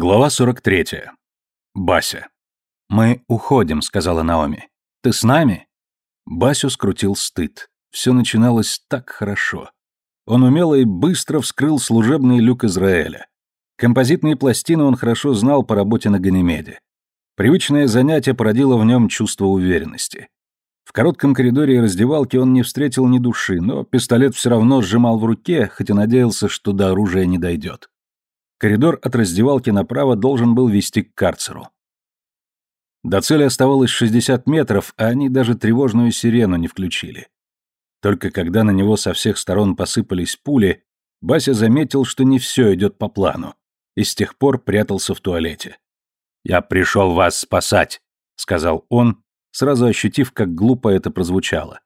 Глава 43. Бася. «Мы уходим», — сказала Наоми. «Ты с нами?» Басю скрутил стыд. Все начиналось так хорошо. Он умело и быстро вскрыл служебный люк Израиля. Композитные пластины он хорошо знал по работе на Ганимеде. Привычное занятие породило в нем чувство уверенности. В коротком коридоре и раздевалке он не встретил ни души, но пистолет все равно сжимал в руке, хотя надеялся, что до оружия не дойдет. Коридор от раздевалки направо должен был вести к карцеру. До цели оставалось 60 метров, а они даже тревожную сирену не включили. Только когда на него со всех сторон посыпались пули, Бася заметил, что не все идет по плану, и с тех пор прятался в туалете. «Я пришел вас спасать», — сказал он, сразу ощутив, как глупо это прозвучало.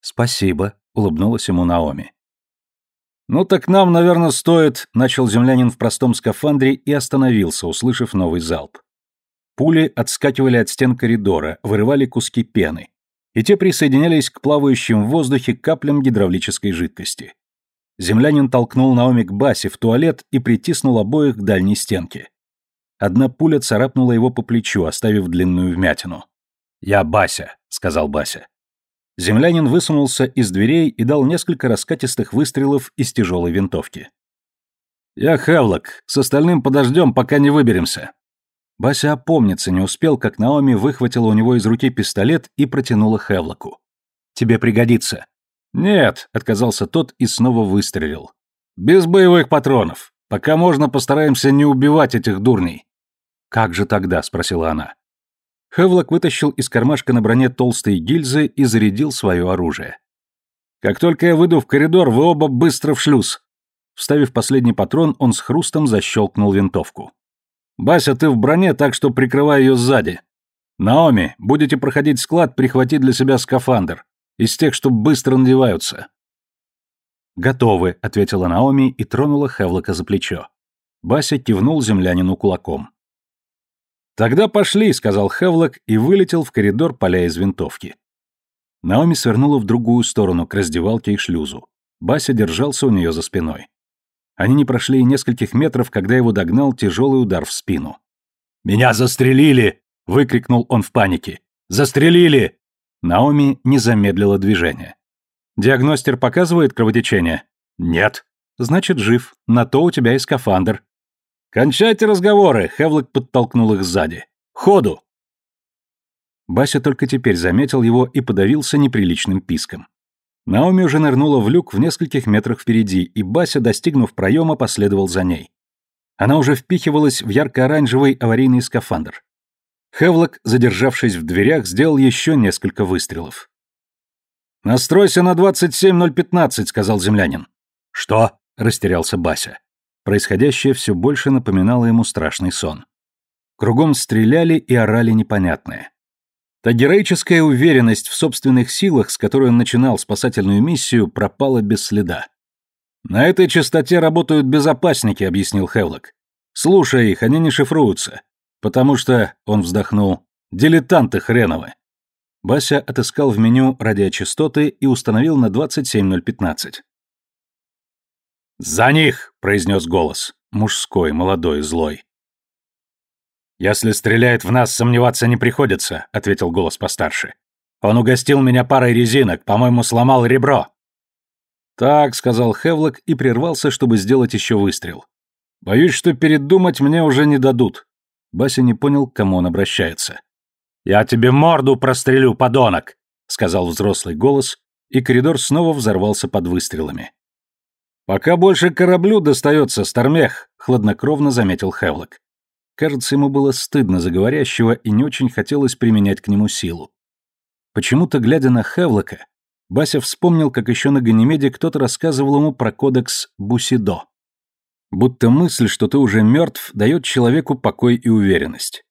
«Спасибо», — улыбнулась ему Наоми. «Ну так нам, наверное, стоит», — начал землянин в простом скафандре и остановился, услышав новый залп. Пули отскакивали от стен коридора, вырывали куски пены, и те присоединялись к плавающим в воздухе каплям гидравлической жидкости. Землянин толкнул Наоми к Басе в туалет и притиснул обоих к дальней стенке. Одна пуля царапнула его по плечу, оставив длинную вмятину. «Я Бася», — сказал Бася. Землянин высунулся из дверей и дал несколько раскатистых выстрелов из тяжелой винтовки. «Я Хевлок. С остальным подождем, пока не выберемся». Бася опомниться не успел, как Наоми выхватила у него из руки пистолет и протянула Хевлоку. «Тебе пригодится». «Нет», — отказался тот и снова выстрелил. «Без боевых патронов. Пока можно, постараемся не убивать этих дурней». «Как же тогда?» — спросила она. Хевлок вытащил из кармашка на броне толстые гильзы и зарядил свое оружие. «Как только я выйду в коридор, вы оба быстро в шлюз!» Вставив последний патрон, он с хрустом защелкнул винтовку. «Бася, ты в броне, так что прикрывай ее сзади. Наоми, будете проходить склад, прихвати для себя скафандр. Из тех, что быстро надеваются». «Готовы», — ответила Наоми и тронула Хевлока за плечо. Бася кивнул землянину кулаком. «Тогда пошли», — сказал Хевлок и вылетел в коридор, поля из винтовки. Наоми свернула в другую сторону, к раздевалке и шлюзу. Бася держался у нее за спиной. Они не прошли и нескольких метров, когда его догнал тяжелый удар в спину. «Меня застрелили!» — выкрикнул он в панике. «Застрелили!» Наоми не замедлила движение. «Диагностер показывает кровотечение?» «Нет». «Значит, жив. На то у тебя и скафандр. «Кончайте разговоры!» — Хевлок подтолкнул их сзади. «Ходу!» Бася только теперь заметил его и подавился неприличным писком. Наоми уже нырнула в люк в нескольких метрах впереди, и Бася, достигнув проема, последовал за ней. Она уже впихивалась в ярко-оранжевый аварийный скафандр. Хевлок, задержавшись в дверях, сделал еще несколько выстрелов. «Настройся на 27015», — сказал землянин. «Что?» — растерялся Бася. Происходящее все больше напоминало ему страшный сон. Кругом стреляли и орали непонятное. Та героическая уверенность в собственных силах, с которой он начинал спасательную миссию, пропала без следа. «На этой частоте работают безопасники», — объяснил Хевлок. «Слушай их, они не шифруются. Потому что, — он вздохнул, — дилетанты хреновы». Бася отыскал в меню радиочастоты и установил на 27015. «За них!» — произнес голос. Мужской, молодой, злой. «Если стреляет в нас, сомневаться не приходится», — ответил голос постарше. «Он угостил меня парой резинок, по-моему, сломал ребро». «Так», — сказал Хевлок и прервался, чтобы сделать еще выстрел. «Боюсь, что передумать мне уже не дадут». Бася не понял, к кому он обращается. «Я тебе морду прострелю, подонок!» — сказал взрослый голос, и коридор снова взорвался под выстрелами. «Пока больше кораблю достается, Стармех», — хладнокровно заметил Хевлок. Кажется, ему было стыдно за говорящего и не очень хотелось применять к нему силу. Почему-то, глядя на Хевлока, Бася вспомнил, как еще на Ганимеде кто-то рассказывал ему про кодекс Бусидо. Будто мысль, что ты уже мертв, дает человеку покой и уверенность.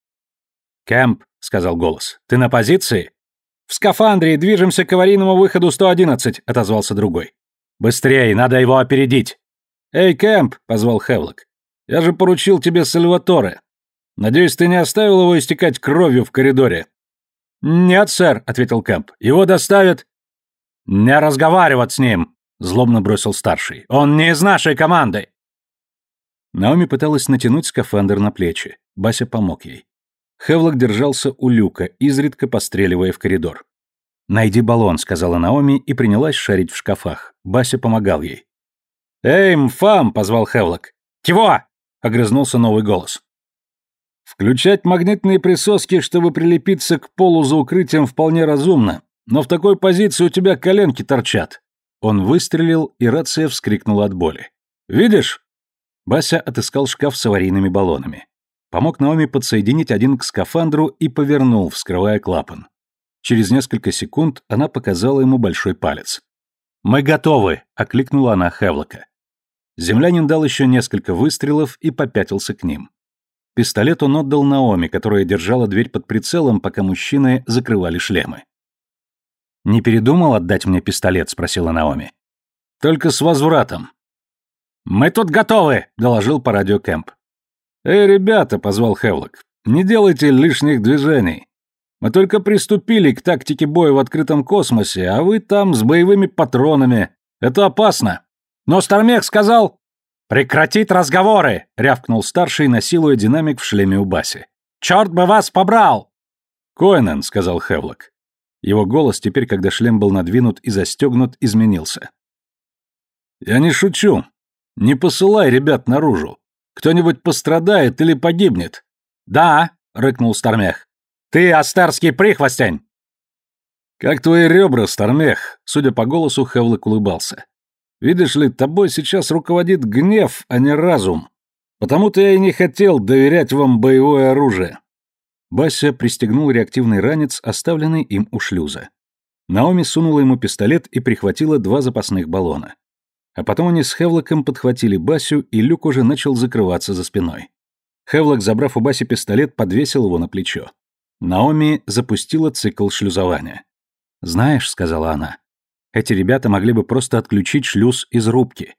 «Кэмп», — сказал голос, — «ты на позиции?» «В скафандре, движемся к аварийному выходу 111», — отозвался другой. «Быстрее, надо его опередить!» «Эй, Кэмп!» — позвал Хевлок. «Я же поручил тебе Сальваторе. Надеюсь, ты не оставил его истекать кровью в коридоре?» «Нет, сэр», — ответил Кэмп. «Его доставят...» «Не разговаривать с ним!» — злобно бросил старший. «Он не из нашей команды!» Наоми пыталась натянуть скафандр на плечи. Бася помог ей. Хевлок держался у люка, изредка постреливая в коридор. «Найди баллон», — сказала Наоми и принялась шарить в шкафах. Бася помогал ей. «Эй, мфам!» — позвал Хевлок. «Чего?» — огрызнулся новый голос. «Включать магнитные присоски, чтобы прилепиться к полу за укрытием, вполне разумно, но в такой позиции у тебя коленки торчат». Он выстрелил, и рация вскрикнула от боли. «Видишь?» Бася отыскал шкаф с аварийными баллонами. Помог Наоми подсоединить один к скафандру и повернул, вскрывая клапан. Через несколько секунд она показала ему большой палец. «Мы готовы!» — окликнула она Хевлока. Землянин дал еще несколько выстрелов и попятился к ним. Пистолет он отдал Наоми, которая держала дверь под прицелом, пока мужчины закрывали шлемы. «Не передумал отдать мне пистолет?» — спросила Наоми. «Только с возвратом». «Мы тут готовы!» — доложил по радио Кэмп. «Эй, ребята!» — позвал Хевлок. «Не делайте лишних движений. Мы только приступили к тактике боя в открытом космосе, а вы там с боевыми патронами. Это опасно. Но Стармех сказал... «Прекратить разговоры!» — рявкнул старший, насилуя динамик в шлеме у Баси. «Черт бы вас побрал!» «Коэнен», — сказал Хевлок. Его голос, теперь, когда шлем был надвинут и застегнут, изменился. «Я не шучу. Не посылай ребят наружу. Кто-нибудь пострадает или погибнет». «Да», — рыкнул Стармех. «Ты астарский прихвостень!» «Как твои ребра, Стармех?» Судя по голосу, Хевлок улыбался. «Видишь ли, тобой сейчас руководит гнев, а не разум. Потому-то я и не хотел доверять вам боевое оружие». Бася пристегнул реактивный ранец, оставленный им у шлюза. Наоми сунула ему пистолет и прихватила два запасных баллона. А потом они с Хевлоком подхватили Басю, и люк уже начал закрываться за спиной. Хевлок, забрав у Баси пистолет, подвесил его на плечо. Наоми запустила цикл шлюзования. «Знаешь», — сказала она, — «эти ребята могли бы просто отключить шлюз из рубки».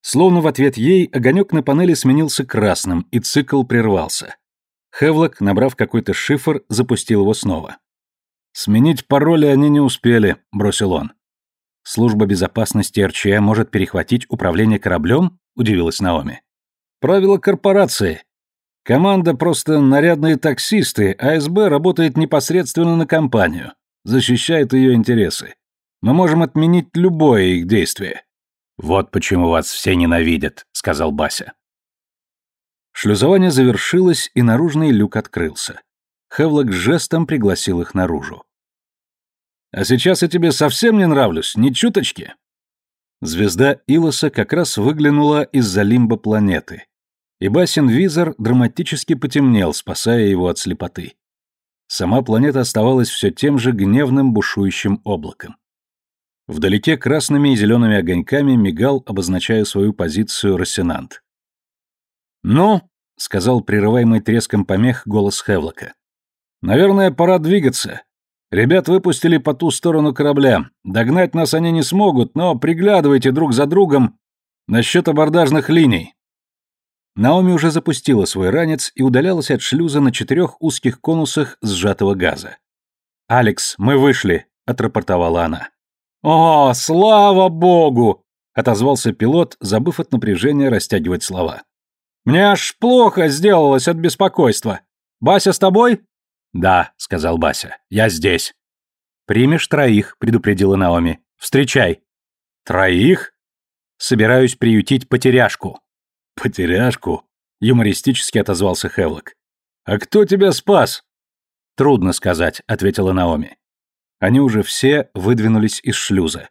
Словно в ответ ей, огонек на панели сменился красным, и цикл прервался. Хевлок, набрав какой-то шифр, запустил его снова. «Сменить пароли они не успели», — бросил он. «Служба безопасности РЧ может перехватить управление кораблем?» — удивилась Наоми. «Правила корпорации. Команда просто нарядные таксисты, а СБ работает непосредственно на компанию, защищает ее интересы. Мы можем отменить любое их действие. Вот почему вас все ненавидят, сказал Бася. Шлюзование завершилось, и наружный люк открылся. Хевлок жестом пригласил их наружу. «А сейчас я тебе совсем не нравлюсь, ни чуточки?» Звезда Илоса как раз выглянула из-за лимба планеты, и Басин визор драматически потемнел, спасая его от слепоты. Сама планета оставалась все тем же гневным бушующим облаком. Вдалеке красными и зелеными огоньками мигал, обозначая свою позицию, Рассенант. «Ну», — сказал прерываемый треском помех голос Хевлока, — «наверное, пора двигаться. Ребят выпустили по ту сторону корабля. Догнать нас они не смогут, но приглядывайте друг за другом насчет абордажных линий. Наоми уже запустила свой ранец и удалялась от шлюза на четырех узких конусах сжатого газа. «Алекс, мы вышли», — отрапортовала она. «О, слава богу!» — отозвался пилот, забыв от напряжения растягивать слова. «Мне аж плохо сделалось от беспокойства. Бася с тобой?» «Да», — сказал Бася, — «я здесь». «Примешь троих», — предупредила Наоми. «Встречай». «Троих?» «Собираюсь приютить потеряшку». «Потеряшку?» — юмористически отозвался Хевлок. «А кто тебя спас?» «Трудно сказать», — ответила Наоми. Они уже все выдвинулись из шлюза.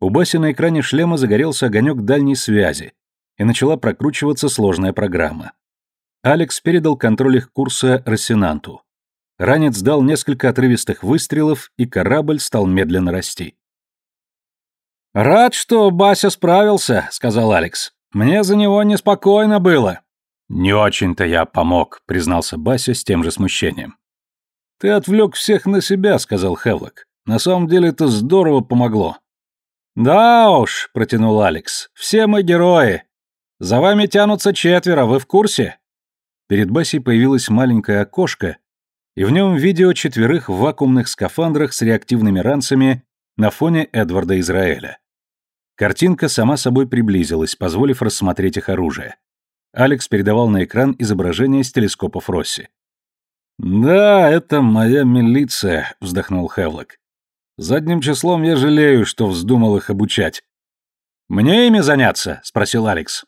У Баси на экране шлема загорелся огонек дальней связи, и начала прокручиваться сложная программа. Алекс передал контроль их курса Рассенанту. Ранец дал несколько отрывистых выстрелов, и корабль стал медленно расти. «Рад, что Бася справился», — сказал Алекс. Мне за него неспокойно было. Не очень-то я помог, признался Бася с тем же смущением. Ты отвлек всех на себя, сказал Хевлок. На самом деле это здорово помогло. Да уж, протянул Алекс. Все мы герои. За вами тянутся четверо, вы в курсе? Перед Басей появилось маленькое окошко, и в нем видео четверых в вакуумных скафандрах с реактивными ранцами на фоне Эдварда Израэля. Картинка сама собой приблизилась, позволив рассмотреть их оружие. Алекс передавал на экран изображение с телескопов Росси. «Да, это моя милиция», — вздохнул Хевлок. «Задним числом я жалею, что вздумал их обучать». «Мне ими заняться?» — спросил Алекс.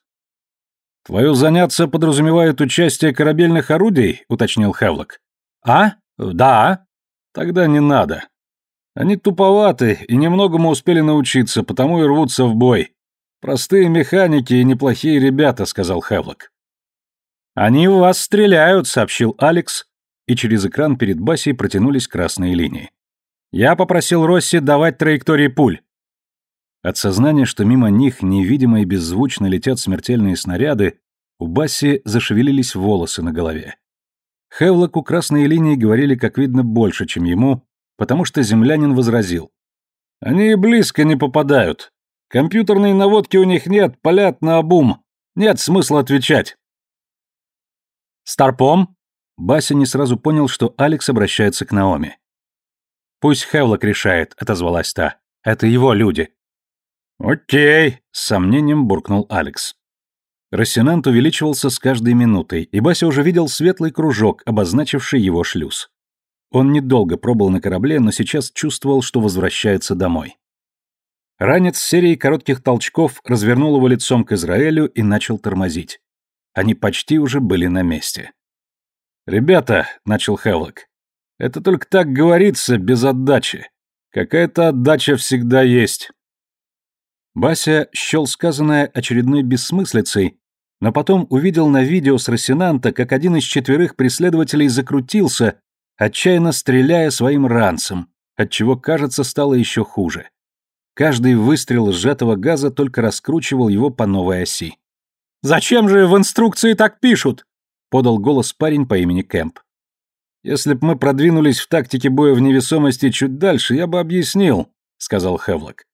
«Твое заняться подразумевает участие корабельных орудий?» — уточнил Хевлок. «А? Да». «Тогда не надо. Они туповаты и немногому успели научиться, потому и рвутся в бой. Простые механики и неплохие ребята», — сказал Хевлок. «Они в вас стреляют», — сообщил Алекс, и через экран перед Басей протянулись красные линии. «Я попросил Росси давать траектории пуль». От сознания, что мимо них невидимо и беззвучно летят смертельные снаряды, у Басси зашевелились волосы на голове. Хевлоку красные линии говорили, как видно, больше, чем ему, потому что землянин возразил. «Они и близко не попадают. Компьютерной наводки у них нет, палят на обум. Нет смысла отвечать». «Старпом?» Бася не сразу понял, что Алекс обращается к Наоми. «Пусть Хевлок решает», — отозвалась та. «Это его люди». «Окей», — с сомнением буркнул Алекс. Рассенант увеличивался с каждой минутой, и Бася уже видел светлый кружок, обозначивший его шлюз. Он недолго пробыл на корабле, но сейчас чувствовал, что возвращается домой. Ранец серии коротких толчков развернул его лицом к Израилю и начал тормозить. Они почти уже были на месте. «Ребята», — начал Хевлок, — «это только так говорится, без отдачи. Какая-то отдача всегда есть». Бася счел сказанное очередной бессмыслицей, но потом увидел на видео с Рассенанта, как один из четверых преследователей закрутился, отчаянно стреляя своим ранцем, отчего, кажется, стало еще хуже. Каждый выстрел сжатого газа только раскручивал его по новой оси. «Зачем же в инструкции так пишут?» подал голос парень по имени Кэмп. Если б мы продвинулись в тактике боя в невесомости чуть дальше, я бы объяснил, сказал Хевлок.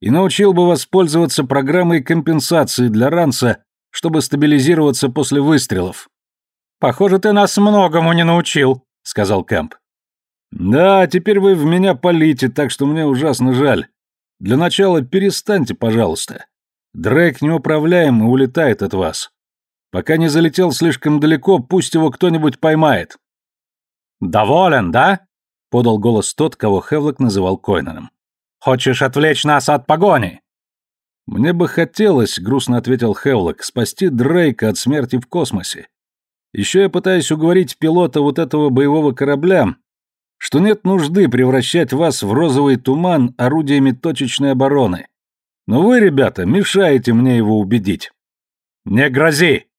И научил бы вас пользоваться программой компенсации для ранца, чтобы стабилизироваться после выстрелов. Похоже, ты нас многому не научил, сказал Кэмп. Да, теперь вы в меня палите, так что мне ужасно жаль. Для начала перестаньте, пожалуйста. Дрейк неуправляем и улетает от вас. Пока не залетел слишком далеко, пусть его кто-нибудь поймает. «Доволен, да?» — подал голос тот, кого Хевлок называл Койнаном. «Хочешь отвлечь нас от погони?» «Мне бы хотелось», — грустно ответил Хевлок, — «спасти Дрейка от смерти в космосе. Еще я пытаюсь уговорить пилота вот этого боевого корабля, что нет нужды превращать вас в розовый туман орудиями точечной обороны. Но вы, ребята, мешаете мне его убедить». «Не грози!»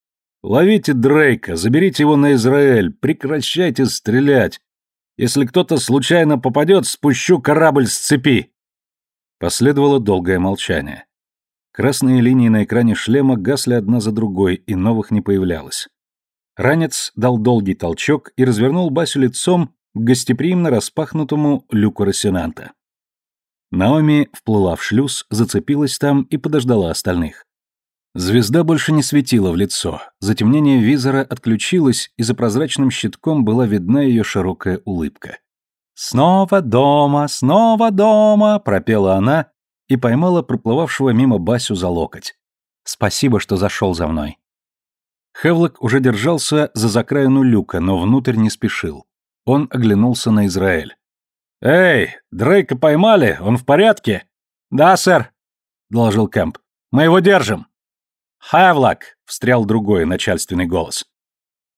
Ловите Дрейка, заберите его на Израиль, прекращайте стрелять. Если кто-то случайно попадет, спущу корабль с цепи. Последовало долгое молчание. Красные линии на экране шлема гасли одна за другой, и новых не появлялось. Ранец дал долгий толчок и развернул Басю лицом к гостеприимно распахнутому люку Рассенанта. Наоми вплыла в шлюз, зацепилась там и подождала остальных. Звезда больше не светила в лицо, затемнение визора отключилось, и за прозрачным щитком была видна ее широкая улыбка. «Снова дома, снова дома!» — пропела она и поймала проплывавшего мимо Басю за локоть. «Спасибо, что зашел за мной». Хевлок уже держался за закраину люка, но внутрь не спешил. Он оглянулся на Израиль. «Эй, Дрейка поймали? Он в порядке?» «Да, сэр», — доложил Кэмп. «Мы его держим». «Хавлак!» — встрял другой начальственный голос.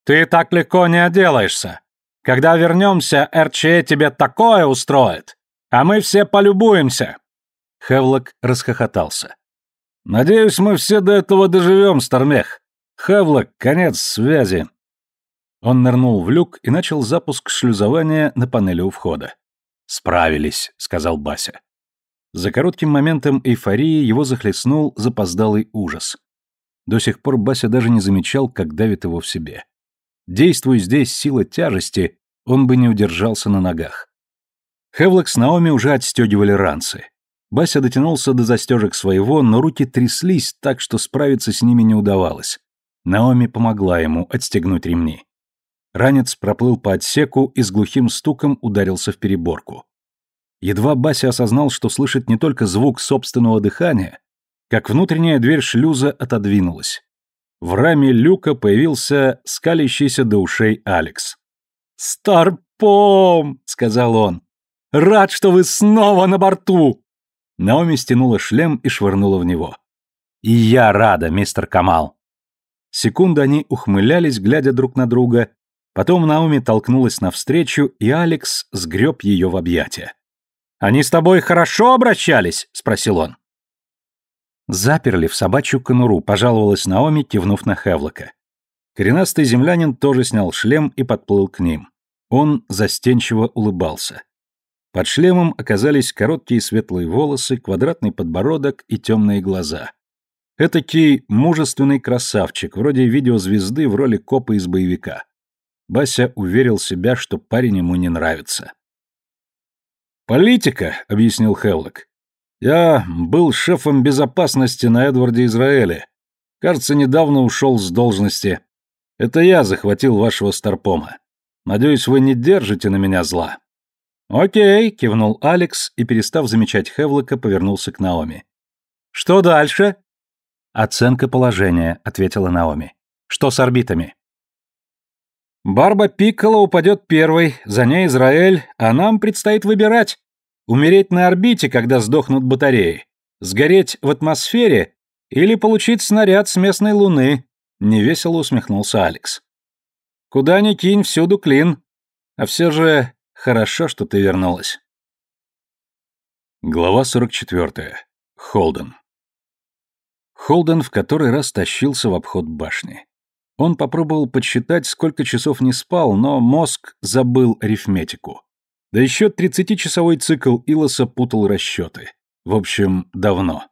«Ты так легко не отделаешься. Когда вернемся, РЧЕ тебе такое устроит, а мы все полюбуемся!» Хевлок расхохотался. «Надеюсь, мы все до этого доживем, Стармех. Хевлок, конец связи». Он нырнул в люк и начал запуск шлюзования на панели у входа. «Справились», — сказал Бася. За коротким моментом эйфории его захлестнул запоздалый ужас. До сих пор Бася даже не замечал, как давит его в себе. Действуя здесь сила тяжести, он бы не удержался на ногах. Хевлок с Наоми уже отстегивали ранцы. Бася дотянулся до застежек своего, но руки тряслись так, что справиться с ними не удавалось. Наоми помогла ему отстегнуть ремни. Ранец проплыл по отсеку и с глухим стуком ударился в переборку. Едва Бася осознал, что слышит не только звук собственного дыхания, как внутренняя дверь шлюза отодвинулась. В раме люка появился скалящийся до ушей Алекс. «Старпом!» — сказал он. «Рад, что вы снова на борту!» Наоми стянула шлем и швырнула в него. «И я рада, мистер Камал!» Секунду они ухмылялись, глядя друг на друга. Потом Наоми толкнулась навстречу, и Алекс сгреб ее в объятия. «Они с тобой хорошо обращались?» — спросил он. Заперли в собачью конуру, пожаловалась Наоми, кивнув на Хевлока. Коренастый землянин тоже снял шлем и подплыл к ним. Он застенчиво улыбался. Под шлемом оказались короткие светлые волосы, квадратный подбородок и темные глаза. Этакий мужественный красавчик, вроде видеозвезды в роли копа из боевика. Бася уверил себя, что парень ему не нравится. «Политика», — объяснил Хевлок. Я был шефом безопасности на Эдварде Израиле. Кажется, недавно ушел с должности. Это я захватил вашего Старпома. Надеюсь, вы не держите на меня зла». «Окей», — кивнул Алекс и, перестав замечать Хевлока, повернулся к Наоми. «Что дальше?» «Оценка положения», — ответила Наоми. «Что с орбитами?» «Барба Пикколо упадет первой, за ней Израиль, а нам предстоит выбирать. Умереть на орбите, когда сдохнут батареи? Сгореть в атмосфере? Или получить снаряд с местной Луны?» Невесело усмехнулся Алекс. «Куда ни кинь, всюду клин. А все же хорошо, что ты вернулась». Глава 44. Холден. Холден в который раз тащился в обход башни. Он попробовал подсчитать, сколько часов не спал, но мозг забыл арифметику. Да еще тридцатичасовой цикл Илоса путал расчеты. В общем, давно.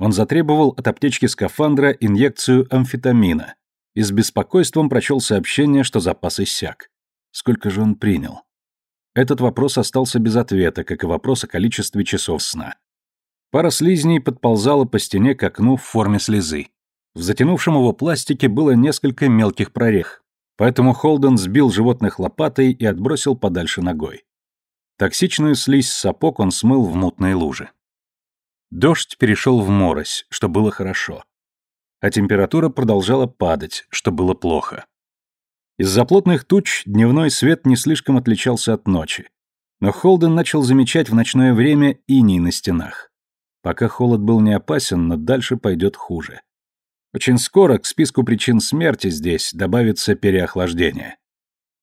Он затребовал от аптечки скафандра инъекцию амфетамина и с беспокойством прочел сообщение, что запас иссяк. Сколько же он принял? Этот вопрос остался без ответа, как и вопрос о количестве часов сна. Пара слизней подползала по стене к окну в форме слезы. В затянувшем его пластике было несколько мелких прорех, поэтому Холден сбил животных лопатой и отбросил подальше ногой. Токсичную слизь сапог он смыл в мутные лужи. Дождь перешел в морось, что было хорошо. А температура продолжала падать, что было плохо. Из-за плотных туч дневной свет не слишком отличался от ночи. Но Холден начал замечать в ночное время иней на стенах. Пока холод был не опасен, но дальше пойдет хуже. Очень скоро к списку причин смерти здесь добавится переохлаждение.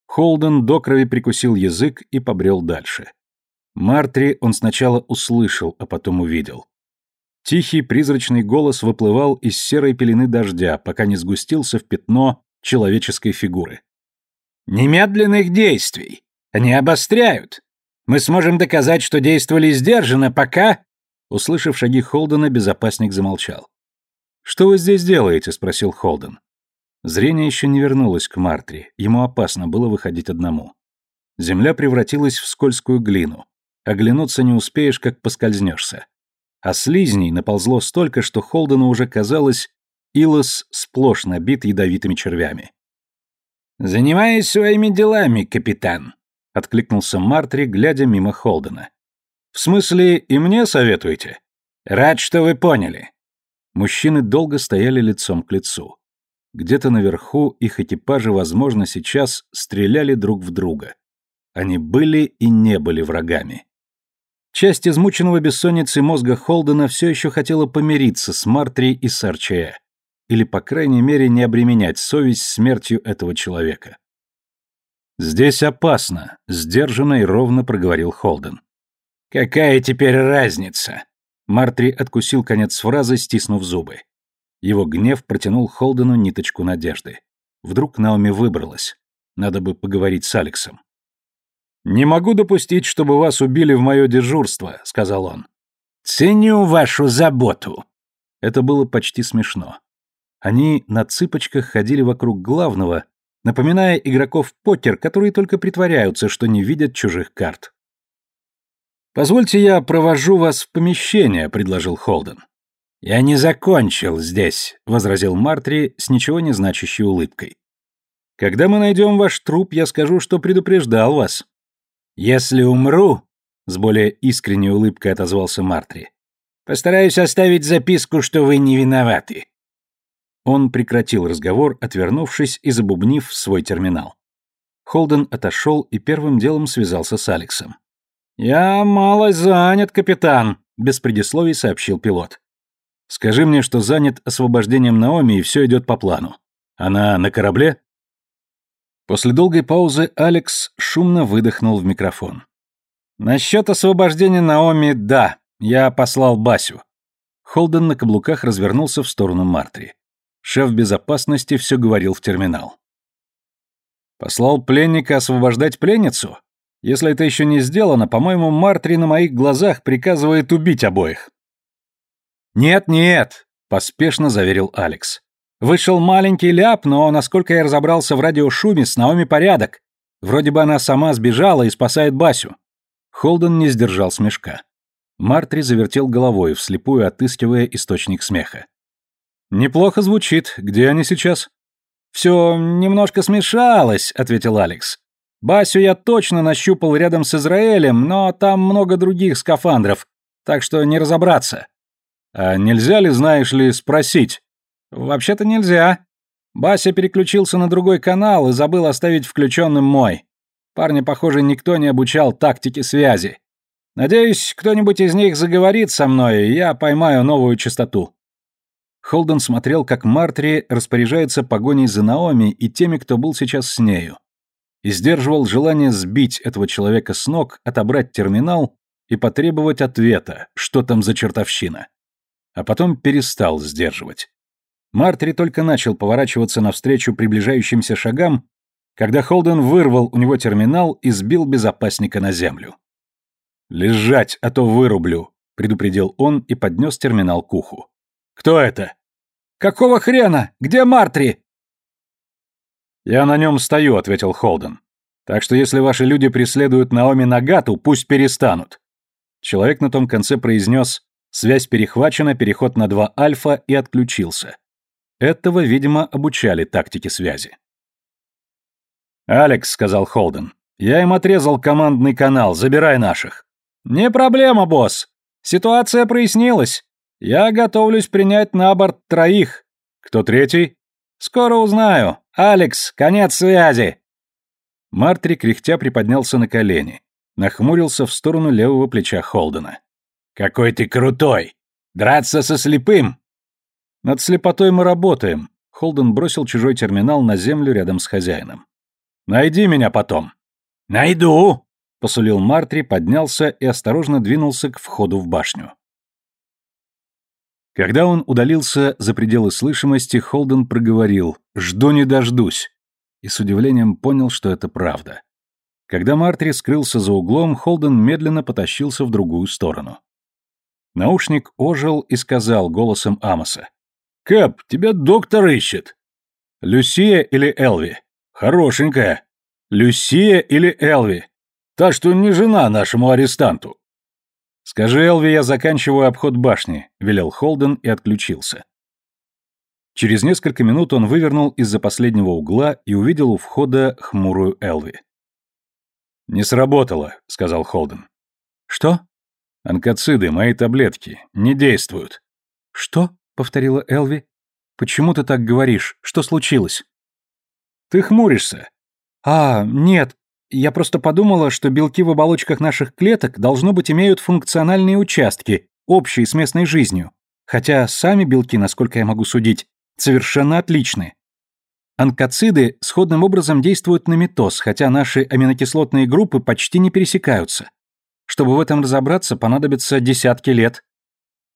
Холден до крови прикусил язык и побрел дальше. Мартри он сначала услышал, а потом увидел. Тихий призрачный голос выплывал из серой пелены дождя, пока не сгустился в пятно человеческой фигуры. «Немедленных действий! Они обостряют! Мы сможем доказать, что действовали сдержанно, пока...» Услышав шаги Холдена, безопасник замолчал. «Что вы здесь делаете?» — спросил Холден. Зрение еще не вернулось к Мартри, ему опасно было выходить одному. Земля превратилась в скользкую глину. Оглянуться не успеешь, как поскользнешься. А слизней наползло столько, что Холдену уже казалось, Илос сплошь набит ядовитыми червями. «Занимаясь своими делами, капитан», — откликнулся Мартри, глядя мимо Холдена. «В смысле, и мне советуете?» «Рад, что вы поняли». Мужчины долго стояли лицом к лицу. Где-то наверху их экипажи, возможно, сейчас стреляли друг в друга. Они были и не были врагами. Часть измученного бессонницей мозга Холдена все еще хотела помириться с Мартри и Сарчея, или, по крайней мере, не обременять совесть смертью этого человека. «Здесь опасно», — сдержанно и ровно проговорил Холден. «Какая теперь разница?» Мартри откусил конец фразы, стиснув зубы. Его гнев протянул Холдену ниточку надежды. Вдруг Наоми выбралась. Надо бы поговорить с Алексом. «Не могу допустить, чтобы вас убили в мое дежурство», — сказал он. «Ценю вашу заботу». Это было почти смешно. Они на цыпочках ходили вокруг главного, напоминая игроков покер, которые только притворяются, что не видят чужих карт. «Позвольте я провожу вас в помещение», — предложил Холден. «Я не закончил здесь», — возразил Мартри с ничего не значащей улыбкой. «Когда мы найдем ваш труп, я скажу, что предупреждал вас». «Если умру», — с более искренней улыбкой отозвался Мартри, — «постараюсь оставить записку, что вы не виноваты». Он прекратил разговор, отвернувшись и забубнив свой терминал. Холден отошел и первым делом связался с Алексом. «Я мало занят, капитан», — без предисловий сообщил пилот. «Скажи мне, что занят освобождением Наоми, и все идет по плану. Она на корабле?» После долгой паузы Алекс шумно выдохнул в микрофон. «Насчет освобождения Наоми, да, я послал Басю». Холден на каблуках развернулся в сторону Мартри. Шеф безопасности все говорил в терминал. «Послал пленника освобождать пленницу? Если это еще не сделано, по-моему, Мартри на моих глазах приказывает убить обоих». «Нет-нет», — поспешно заверил Алекс. «Вышел маленький ляп, но, насколько я разобрался в радиошуме, с Наоми порядок. Вроде бы она сама сбежала и спасает Басю». Холден не сдержал смешка. Мартри завертел головой, вслепую отыскивая источник смеха. «Неплохо звучит. Где они сейчас?» «Все немножко смешалось», — ответил Алекс. «Басю я точно нащупал рядом с Израилем, но там много других скафандров, так что не разобраться». «А нельзя ли, знаешь ли, спросить?» «Вообще-то нельзя. Бася переключился на другой канал и забыл оставить включенным мой. Парня, похоже, никто не обучал тактике связи. Надеюсь, кто-нибудь из них заговорит со мной, и я поймаю новую частоту». Холден смотрел, как Мартри распоряжается погоней за Наоми и теми, кто был сейчас с нею, и сдерживал желание сбить этого человека с ног, отобрать терминал и потребовать ответа, что там за чертовщина. А потом перестал сдерживать. Мартри только начал поворачиваться навстречу приближающимся шагам, когда Холден вырвал у него терминал и сбил безопасника на землю. «Лежать, а то вырублю», — предупредил он и поднес терминал к уху. «Кто это?» «Какого хрена? Где Мартри?» «Я на нем стою», — ответил Холден. «Так что если ваши люди преследуют Наоми Нагату, пусть перестанут». Человек на том конце произнес «Связь перехвачена, переход на 2 альфа» и отключился. Этого, видимо, обучали тактике связи. «Алекс», — сказал Холден, — «я им отрезал командный канал, забирай наших». «Не проблема, босс. Ситуация прояснилась. Я готовлюсь принять на борт троих. Кто третий? Скоро узнаю. Алекс, конец связи. Мартри кряхтя приподнялся на колени, нахмурился в сторону левого плеча Холдена. Какой ты крутой! Драться со слепым! Над слепотой мы работаем. Холден бросил чужой терминал на землю рядом с хозяином. Найди меня потом. Найду, посулил Мартри, поднялся и осторожно двинулся к входу в башню. Когда он удалился за пределы слышимости, Холден проговорил «Жду не дождусь» и с удивлением понял, что это правда. Когда Мартри скрылся за углом, Холден медленно потащился в другую сторону. Наушник ожил и сказал голосом Амоса. «Кэп, тебя доктор ищет». «Люсия или Элви?» «Хорошенькая». «Люсия или Элви?» «Та, что не жена нашему арестанту». «Скажи, Элви, я заканчиваю обход башни», — велел Холден и отключился. Через несколько минут он вывернул из-за последнего угла и увидел у входа хмурую Элви. «Не сработало», — сказал Холден. «Что?» «Онкоциды, мои таблетки, не действуют». «Что?» — повторила Элви. «Почему ты так говоришь? Что случилось?» «Ты хмуришься». «А, нет, я просто подумала, что белки в оболочках наших клеток должно быть имеют функциональные участки, общие с местной жизнью. Хотя сами белки, насколько я могу судить, совершенно отличны. Онкоциды сходным образом действуют на митоз, хотя наши аминокислотные группы почти не пересекаются. Чтобы в этом разобраться, понадобится десятки лет.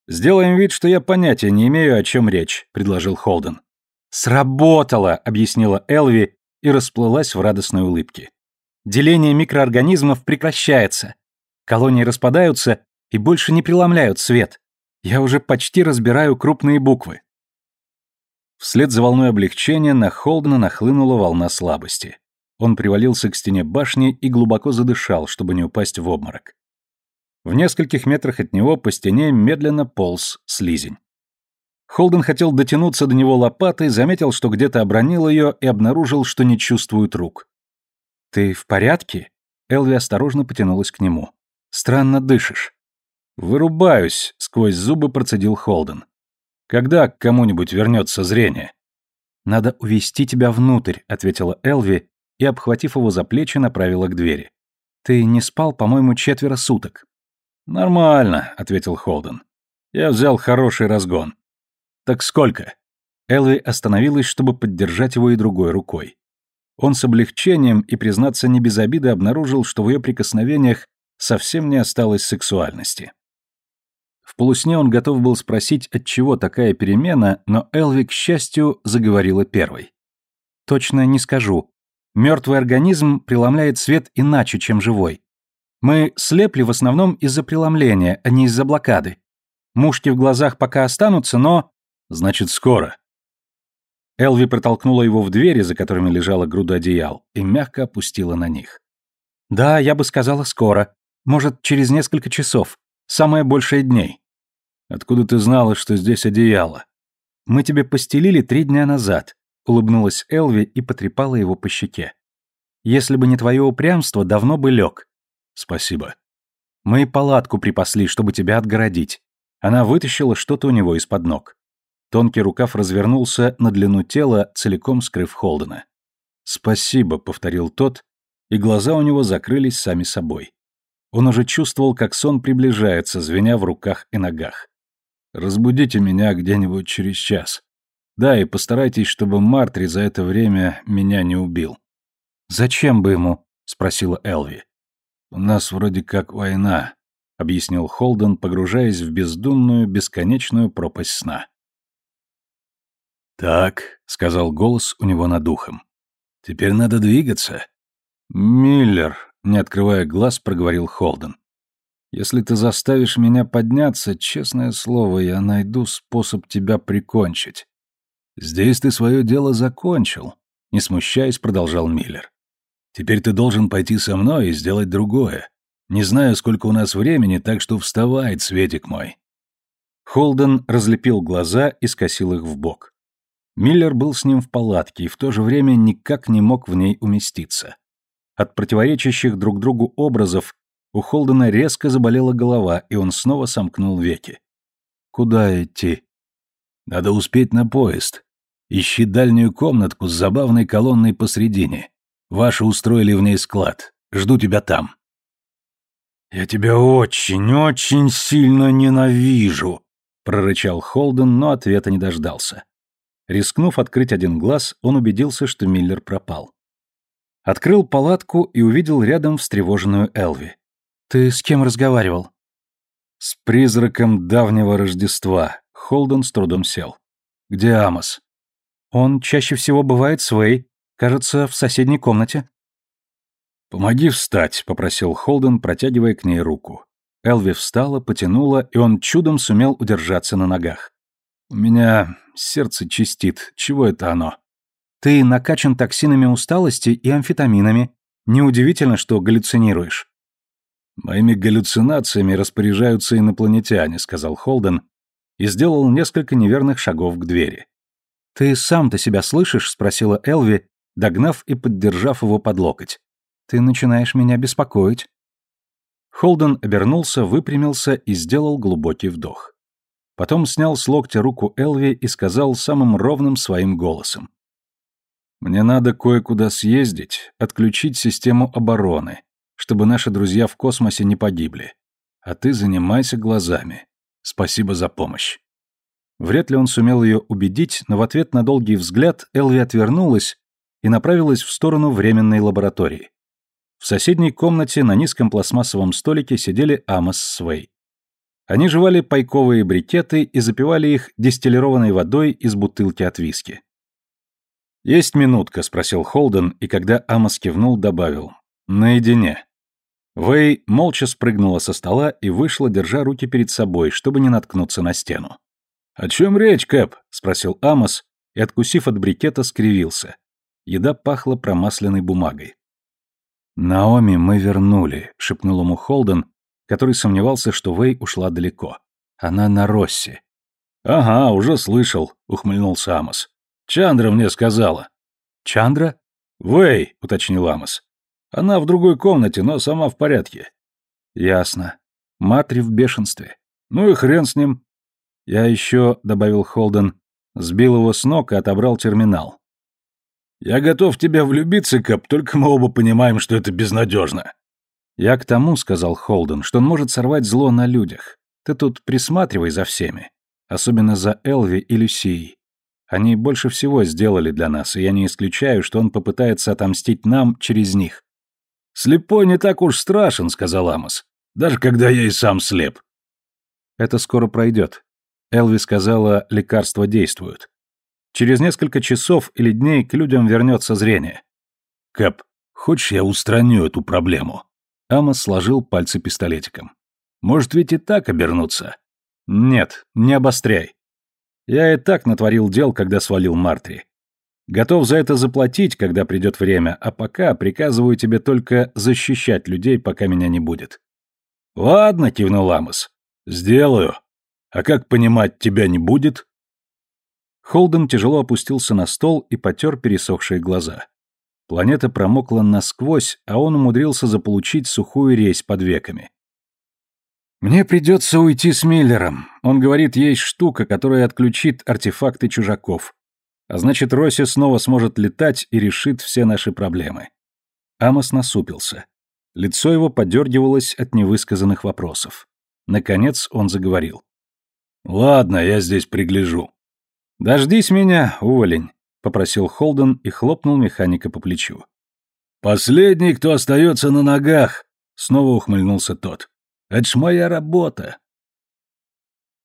«Сделаем вид, что я понятия не имею, о чем речь», — предложил Холден. «Сработало!» — объяснила Элви и расплылась в радостной улыбке деление микроорганизмов прекращается. Колонии распадаются и больше не преломляют свет. Я уже почти разбираю крупные буквы. Вслед за волной облегчения на Холдена нахлынула волна слабости. Он привалился к стене башни и глубоко задышал, чтобы не упасть в обморок. В нескольких метрах от него по стене медленно полз слизень. Холден хотел дотянуться до него лопатой, заметил, что где-то обронил ее и обнаружил, что не чувствует рук. «Ты в порядке?» Элви осторожно потянулась к нему. «Странно дышишь». «Вырубаюсь», — сквозь зубы процедил Холден. «Когда к кому-нибудь вернется зрение?» «Надо увести тебя внутрь», — ответила Элви и, обхватив его за плечи, направила к двери. «Ты не спал, по-моему, четверо суток». «Нормально», — ответил Холден. «Я взял хороший разгон». «Так сколько?» Элви остановилась, чтобы поддержать его и другой рукой. Он с облегчением и, признаться, не без обиды обнаружил, что в ее прикосновениях совсем не осталось сексуальности. В полусне он готов был спросить, от чего такая перемена, но Элви, к счастью, заговорила первой. «Точно не скажу. Мертвый организм преломляет свет иначе, чем живой. Мы слепли в основном из-за преломления, а не из-за блокады. Мушки в глазах пока останутся, но... Значит, скоро. Элви протолкнула его в двери, за которыми лежала груда одеял, и мягко опустила на них. «Да, я бы сказала скоро. Может, через несколько часов. Самое большее дней». «Откуда ты знала, что здесь одеяло?» «Мы тебе постелили три дня назад», — улыбнулась Элви и потрепала его по щеке. «Если бы не твое упрямство, давно бы лег». «Спасибо». «Мы палатку припасли, чтобы тебя отгородить». Она вытащила что-то у него из-под ног. Тонкий рукав развернулся на длину тела, целиком скрыв Холдена. «Спасибо», — повторил тот, и глаза у него закрылись сами собой. Он уже чувствовал, как сон приближается, звеня в руках и ногах. «Разбудите меня где-нибудь через час. Да, и постарайтесь, чтобы Мартри за это время меня не убил». «Зачем бы ему?» — спросила Элви. «У нас вроде как война», — объяснил Холден, погружаясь в бездумную, бесконечную пропасть сна. «Так», — сказал голос у него над ухом. «Теперь надо двигаться». «Миллер», — не открывая глаз, проговорил Холден. «Если ты заставишь меня подняться, честное слово, я найду способ тебя прикончить». «Здесь ты свое дело закончил», — не смущаясь, продолжал Миллер. «Теперь ты должен пойти со мной и сделать другое. Не знаю, сколько у нас времени, так что вставай, цветик мой». Холден разлепил глаза и скосил их в бок. Миллер был с ним в палатке и в то же время никак не мог в ней уместиться. От противоречащих друг другу образов у Холдена резко заболела голова, и он снова сомкнул веки. «Куда идти?» «Надо успеть на поезд. Ищи дальнюю комнатку с забавной колонной посредине. Ваши устроили в ней склад. Жду тебя там». «Я тебя очень-очень сильно ненавижу», — прорычал Холден, но ответа не дождался. Рискнув открыть один глаз, он убедился, что Миллер пропал. Открыл палатку и увидел рядом встревоженную Элви. «Ты с кем разговаривал?» «С призраком давнего Рождества», — Холден с трудом сел. «Где Амос?» «Он чаще всего бывает с Вэй. Кажется, в соседней комнате». «Помоги встать», — попросил Холден, протягивая к ней руку. Элви встала, потянула, и он чудом сумел удержаться на ногах. «У меня сердце чистит. Чего это оно?» «Ты накачан токсинами усталости и амфетаминами. Неудивительно, что галлюцинируешь». «Моими галлюцинациями распоряжаются инопланетяне», — сказал Холден и сделал несколько неверных шагов к двери. «Ты сам-то себя слышишь?» — спросила Элви, догнав и поддержав его под локоть. «Ты начинаешь меня беспокоить». Холден обернулся, выпрямился и сделал глубокий вдох. Потом снял с локтя руку Элви и сказал самым ровным своим голосом. «Мне надо кое-куда съездить, отключить систему обороны, чтобы наши друзья в космосе не погибли. А ты занимайся глазами. Спасибо за помощь». Вряд ли он сумел ее убедить, но в ответ на долгий взгляд Элви отвернулась и направилась в сторону временной лаборатории. В соседней комнате на низком пластмассовом столике сидели Амос Свей. Они жевали пайковые брикеты и запивали их дистиллированной водой из бутылки от виски. «Есть минутка?» — спросил Холден, и когда Амос кивнул, добавил. «Наедине». Вэй молча спрыгнула со стола и вышла, держа руки перед собой, чтобы не наткнуться на стену. «О чем речь, Кэп?» — спросил Амос и, откусив от брикета, скривился. Еда пахла промасленной бумагой. «Наоми мы вернули», — шепнул ему Холден, который сомневался, что Вэй ушла далеко. Она на Росси. «Ага, уже слышал», — ухмыльнулся Амос. «Чандра мне сказала». «Чандра?» «Вэй», — уточнил Амос. «Она в другой комнате, но сама в порядке». «Ясно. Матри в бешенстве. Ну и хрен с ним». «Я еще», — добавил Холден, Сбил его с ног и отобрал терминал. «Я готов тебя влюбиться, Кэп, только мы оба понимаем, что это безнадежно». «Я к тому», — сказал Холден, — «что он может сорвать зло на людях. Ты тут присматривай за всеми, особенно за Элви и Люсией. Они больше всего сделали для нас, и я не исключаю, что он попытается отомстить нам через них». «Слепой не так уж страшен», — сказал Амос, — «даже когда я и сам слеп». «Это скоро пройдет». Элви сказала, лекарства действуют. Через несколько часов или дней к людям вернется зрение. Кэп, хочешь я устраню эту проблему? Амос сложил пальцы пистолетиком. Может ведь и так обернуться? Нет, не обостряй. Я и так натворил дел, когда свалил Мартри. Готов за это заплатить, когда придет время, а пока приказываю тебе только защищать людей, пока меня не будет. Ладно, кивнул Амос. Сделаю. А как понимать, тебя не будет? Холден тяжело опустился на стол и потер пересохшие глаза. Планета промокла насквозь, а он умудрился заполучить сухую резь под веками. «Мне придется уйти с Миллером. Он говорит, есть штука, которая отключит артефакты чужаков. А значит, Росси снова сможет летать и решит все наши проблемы». Амос насупился. Лицо его подергивалось от невысказанных вопросов. Наконец он заговорил. «Ладно, я здесь пригляжу». «Дождись меня, уволень», — попросил Холден и хлопнул механика по плечу. «Последний, кто остается на ногах», — снова ухмыльнулся тот. Это ж моя работа.